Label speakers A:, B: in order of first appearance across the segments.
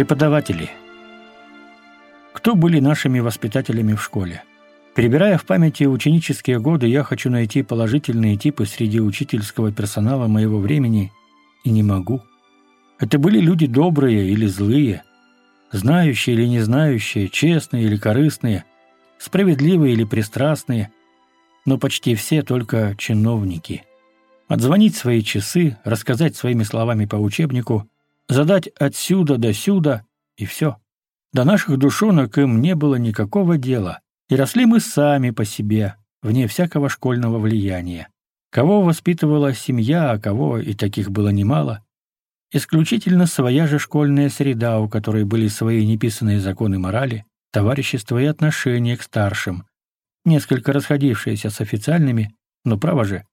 A: преподаватели. Кто были нашими воспитателями в школе? Перебирая в памяти ученические годы, я хочу найти положительные типы среди учительского персонала моего времени и не могу. Это были люди добрые или злые, знающие или не знающие, честные или корыстные, справедливые или пристрастные, но почти все только чиновники. Отзвонить свои часы, рассказать своими словами по учебнику, задать отсюда до сюда, и все. До наших душонок им не было никакого дела, и росли мы сами по себе, вне всякого школьного влияния. Кого воспитывала семья, а кого, и таких было немало, исключительно своя же школьная среда, у которой были свои неписанные законы морали, товарищество и отношение к старшим, несколько расходившиеся с официальными, но, право же,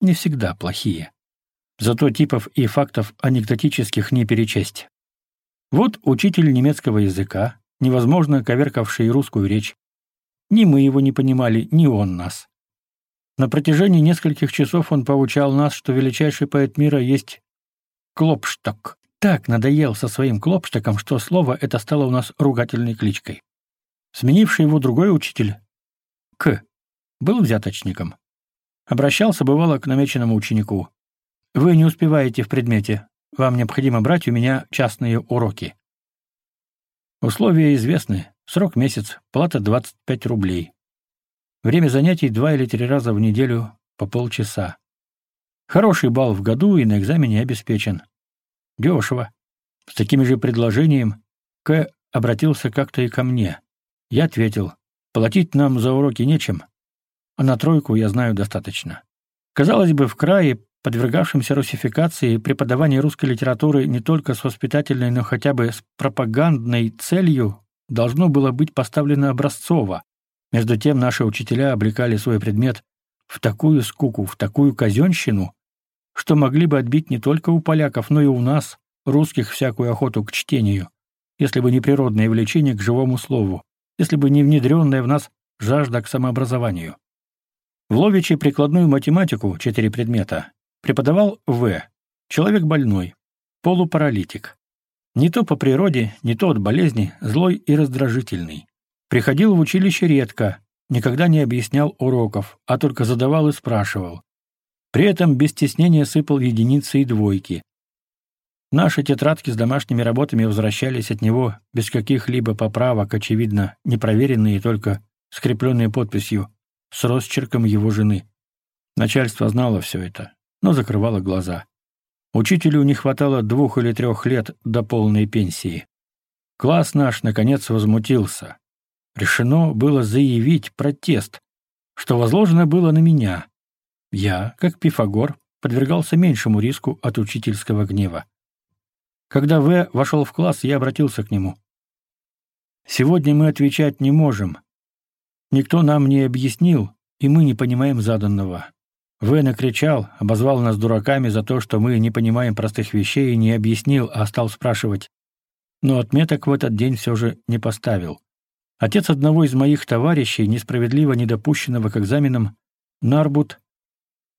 A: не всегда плохие зато типов и фактов анекдотических не перечесть. Вот учитель немецкого языка, невозможно коверкавший русскую речь. Ни мы его не понимали, ни он нас. На протяжении нескольких часов он поучал нас, что величайший поэт мира есть Клопшток. Так надоел со своим Клопштоком, что слово это стало у нас ругательной кличкой. Сменивший его другой учитель, К, был взяточником. Обращался бывало к намеченному ученику. Вы не успеваете в предмете. Вам необходимо брать у меня частные уроки. Условия известны. Срок месяц, плата 25 рублей. Время занятий два или три раза в неделю по полчаса. Хороший балл в году и на экзамене обеспечен. Дешево. С таким же предложением К обратился как-то и ко мне. Я ответил, платить нам за уроки нечем, а на тройку я знаю достаточно. Казалось бы, в крае подвергавшимся русификации преподавание русской литературы не только с воспитательной, но хотя бы с пропагандной целью должно было быть поставлено образцово. Между тем наши учителя обрекали свой предмет в такую скуку, в такую казенщину, что могли бы отбить не только у поляков, но и у нас, русских, всякую охоту к чтению, если бы не природное влечение к живому слову, если бы не внедренная в нас жажда к самообразованию. В Ловиче прикладную математику, четыре предмета, преподавал В. Человек больной, полупаралитик. Не то по природе, не то от болезни, злой и раздражительный. Приходил в училище редко, никогда не объяснял уроков, а только задавал и спрашивал. При этом без стеснения сыпал единицы и двойки. Наши тетрадки с домашними работами возвращались от него без каких-либо поправок, очевидно, непроверенные и только скрепленные подписью, с росчерком его жены. Начальство знало все это, но закрывала глаза. Учителю не хватало двух или трех лет до полной пенсии. Класс наш, наконец, возмутился. Решено было заявить протест, что возложено было на меня. Я, как Пифагор, подвергался меньшему риску от учительского гнева. Когда В вошел в класс, я обратился к нему. «Сегодня мы отвечать не можем. Никто нам не объяснил, и мы не понимаем заданного. Вена накричал, обозвал нас дураками за то, что мы не понимаем простых вещей и не объяснил, а стал спрашивать. Но отметок в этот день все же не поставил. Отец одного из моих товарищей, несправедливо недопущенного к экзаменам, Нарбут,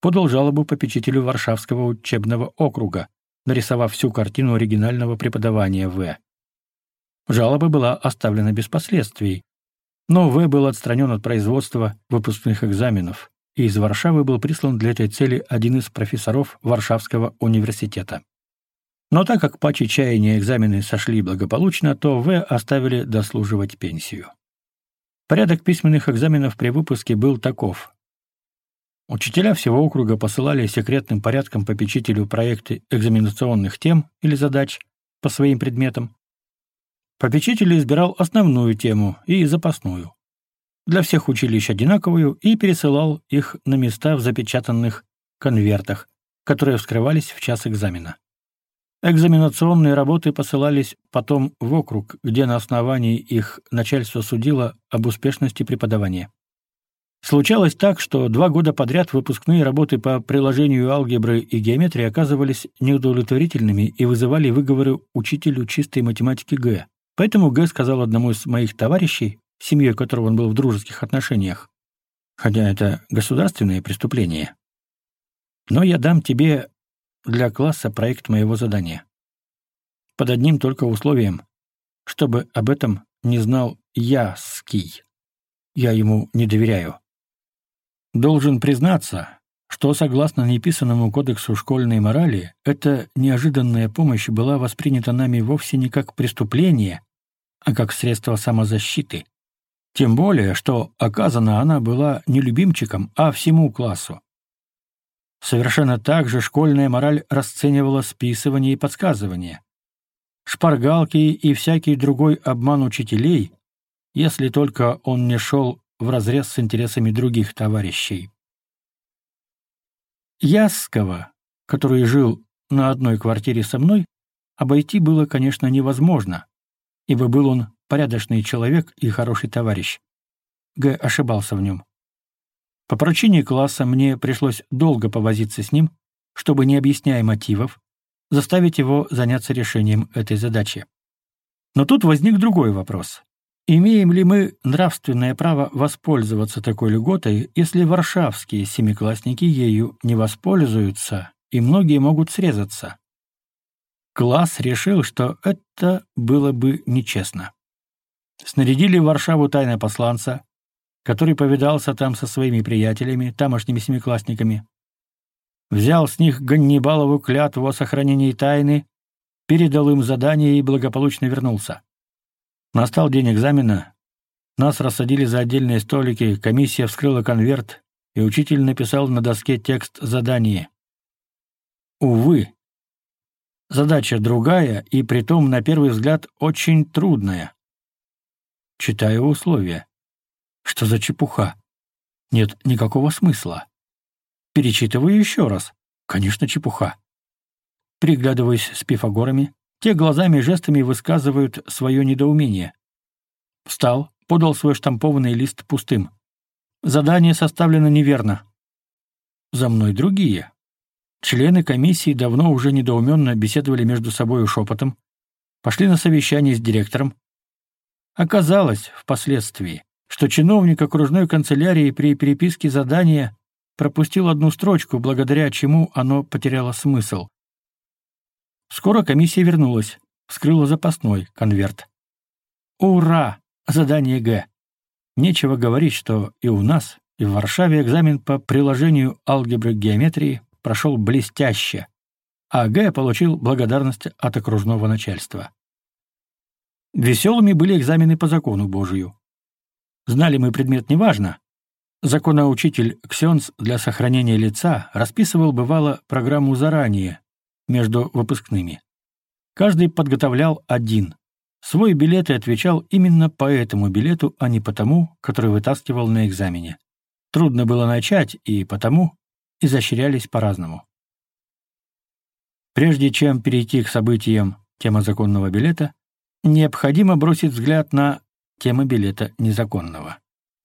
A: подал жалобу попечителю Варшавского учебного округа, нарисовав всю картину оригинального преподавания В. Жалоба была оставлена без последствий, но В был отстранен от производства выпускных экзаменов и из Варшавы был прислан для этой цели один из профессоров Варшавского университета. Но так как по чаяния экзамены сошли благополучно, то В оставили дослуживать пенсию. Порядок письменных экзаменов при выпуске был таков. Учителя всего округа посылали секретным порядком попечителю проекты экзаменационных тем или задач по своим предметам. Попечитель избирал основную тему и запасную для всех училищ одинаковую и пересылал их на места в запечатанных конвертах, которые вскрывались в час экзамена. Экзаменационные работы посылались потом в округ, где на основании их начальство судило об успешности преподавания. Случалось так, что два года подряд выпускные работы по приложению алгебры и геометрии оказывались неудовлетворительными и вызывали выговоры учителю чистой математики Г. Поэтому Г сказал одному из моих товарищей, семьей которого он был в дружеских отношениях, хотя это государственное преступление. Но я дам тебе для класса проект моего задания. Под одним только условием, чтобы об этом не знал я Яский. Я ему не доверяю. Должен признаться, что, согласно неписанному кодексу школьной морали, эта неожиданная помощь была воспринята нами вовсе не как преступление, а как средство самозащиты. Тем более, что оказана она была не любимчиком, а всему классу. Совершенно так же школьная мораль расценивала списывание и подсказывание. Шпаргалки и всякий другой обман учителей, если только он не шел вразрез с интересами других товарищей. Яскова, который жил на одной квартире со мной, обойти было, конечно, невозможно, ибо был он порядочный человек и хороший товарищ. Г. ошибался в нем. По поручению класса мне пришлось долго повозиться с ним, чтобы, не объясняя мотивов, заставить его заняться решением этой задачи. Но тут возник другой вопрос. Имеем ли мы нравственное право воспользоваться такой льготой, если варшавские семиклассники ею не воспользуются, и многие могут срезаться? Класс решил, что это было бы нечестно. Снарядили в Варшаву тайного посланца, который повидался там со своими приятелями, тамошними семиклассниками. Взял с них Ганнибалову клятву о сохранении тайны, передал им задание и благополучно вернулся. Настал день экзамена. Нас рассадили за отдельные столики, комиссия вскрыла конверт, и учитель написал на доске текст задания. Увы, задача другая и притом на первый взгляд очень трудная читаю условия. Что за чепуха? Нет никакого смысла. Перечитываю еще раз. Конечно, чепуха. Приглядываюсь с пифагорами, те глазами и жестами высказывают свое недоумение. Встал, подал свой штампованный лист пустым. Задание составлено неверно. За мной другие. Члены комиссии давно уже недоуменно беседовали между собой шепотом, пошли на совещание с директором, Оказалось впоследствии, что чиновник окружной канцелярии при переписке задания пропустил одну строчку, благодаря чему оно потеряло смысл. Скоро комиссия вернулась, вскрыла запасной конверт. Ура! Задание Г. Нечего говорить, что и у нас, и в Варшаве экзамен по приложению алгебры к геометрии прошел блестяще, а Г получил благодарность от окружного начальства. Веселыми были экзамены по закону Божию. Знали мы предмет неважно. Законоучитель Ксенс для сохранения лица расписывал, бывало, программу заранее, между выпускными. Каждый подготовлял один. Свой билет и отвечал именно по этому билету, а не по тому, который вытаскивал на экзамене. Трудно было начать, и потому изощрялись по-разному. Прежде чем перейти к событиям тема законного билета, необходимо бросить взгляд на тему билета незаконного.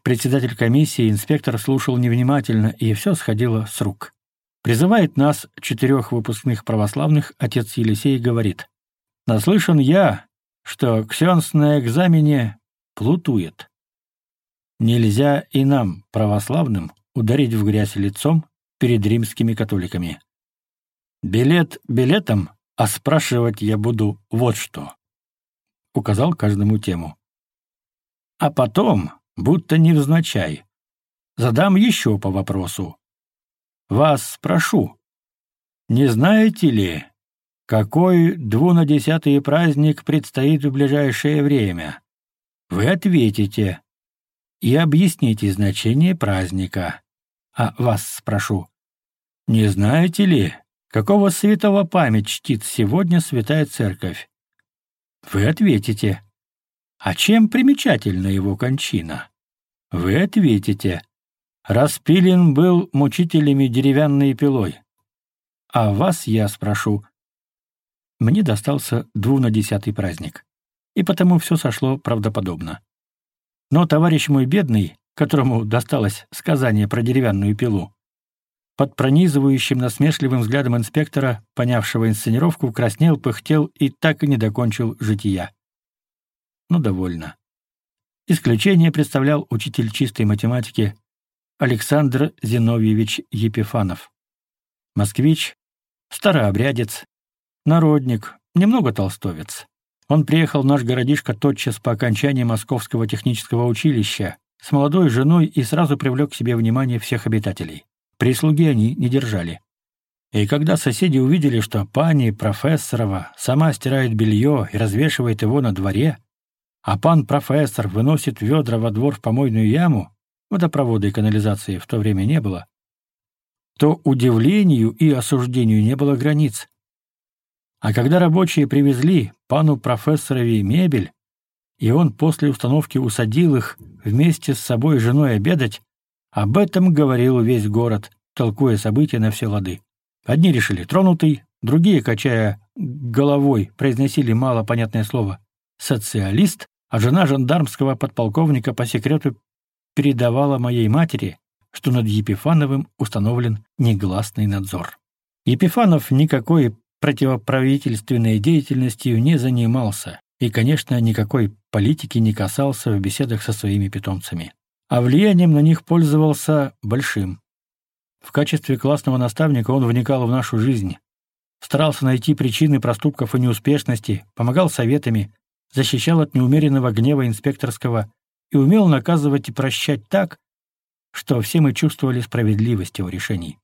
A: Председатель комиссии инспектор слушал невнимательно, и все сходило с рук. Призывает нас, четырех выпускных православных, отец Елисей говорит. «Наслышан я, что ксенс на экзамене плутует. Нельзя и нам, православным, ударить в грязь лицом перед римскими католиками. Билет билетом, а спрашивать я буду вот что» указал каждому тему. А потом, будто невзначай, задам еще по вопросу. Вас спрошу, не знаете ли, какой двунадесятый праздник предстоит в ближайшее время? Вы ответите и объясните значение праздника. А вас спрошу, не знаете ли, какого святого память чтит сегодня Святая Церковь? Вы ответите, а чем примечательна его кончина? Вы ответите, Распилен был мучителями деревянной пилой. А вас я спрошу. Мне достался двунадесятый праздник, и потому все сошло правдоподобно. Но товарищ мой бедный, которому досталось сказание про деревянную пилу, под пронизывающим насмешливым взглядом инспектора, понявшего инсценировку, краснел, пыхтел и так и не докончил жития. Ну, довольно. Исключение представлял учитель чистой математики Александр Зиновьевич Епифанов. Москвич, старообрядец, народник, немного толстовец. Он приехал в наш городишко тотчас по окончании Московского технического училища с молодой женой и сразу привлек к себе внимание всех обитателей. Прислуги они не держали. И когда соседи увидели, что пани профессорова сама стирает белье и развешивает его на дворе, а пан профессор выносит ведра во двор в помойную яму, водопровода и канализации в то время не было, то удивлению и осуждению не было границ. А когда рабочие привезли пану профессорове мебель, и он после установки усадил их вместе с собой и женой обедать, об этом говорил весь город, толкуя события на все лады. Одни решили тронутый, другие, качая головой, произносили малопонятное слово «социалист», а жена жандармского подполковника по секрету передавала моей матери, что над Епифановым установлен негласный надзор. Епифанов никакой противоправительственной деятельностью не занимался и, конечно, никакой политики не касался в беседах со своими питомцами. А влиянием на них пользовался большим. В качестве классного наставника он вникал в нашу жизнь, старался найти причины проступков и неуспешности, помогал советами, защищал от неумеренного гнева инспекторского и умел наказывать и прощать так, что все мы чувствовали справедливость его решений.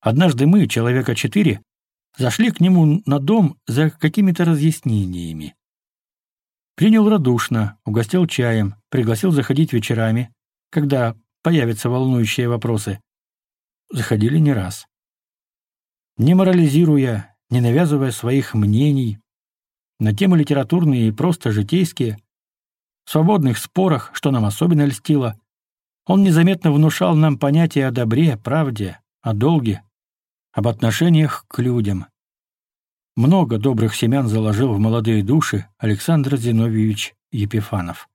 A: Однажды мы, человека четыре, зашли к нему на дом за какими-то разъяснениями. Принял радушно, угостил чаем, пригласил заходить вечерами, когда появятся волнующие вопросы. Заходили не раз. Не морализируя, не навязывая своих мнений, на темы литературные и просто житейские, в свободных спорах, что нам особенно льстило, он незаметно внушал нам понятие о добре, правде, о долге, об отношениях к людям много добрых семян заложил в молодые души Александр Зиновьевич Епифанов.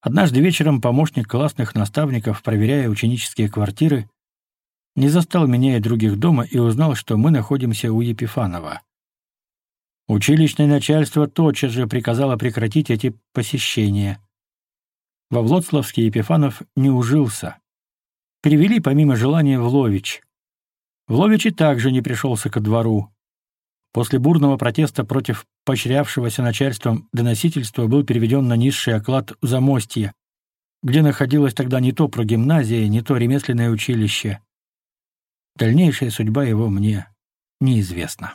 A: Однажды вечером помощник классных наставников, проверяя ученические квартиры, не застал меня и других дома и узнал, что мы находимся у Епифанова. Училищное начальство тотчас же приказало прекратить эти посещения. Во Влоцлавске Епифанов не ужился. Привели помимо желания в Лович. В Ловиче также не пришелся ко двору. После бурного протеста против поощрявшегося начальством доносительства был переведен на низший оклад Замостье, где находилось тогда не то прогимназия, не то ремесленное училище. Дальнейшая судьба его мне неизвестна.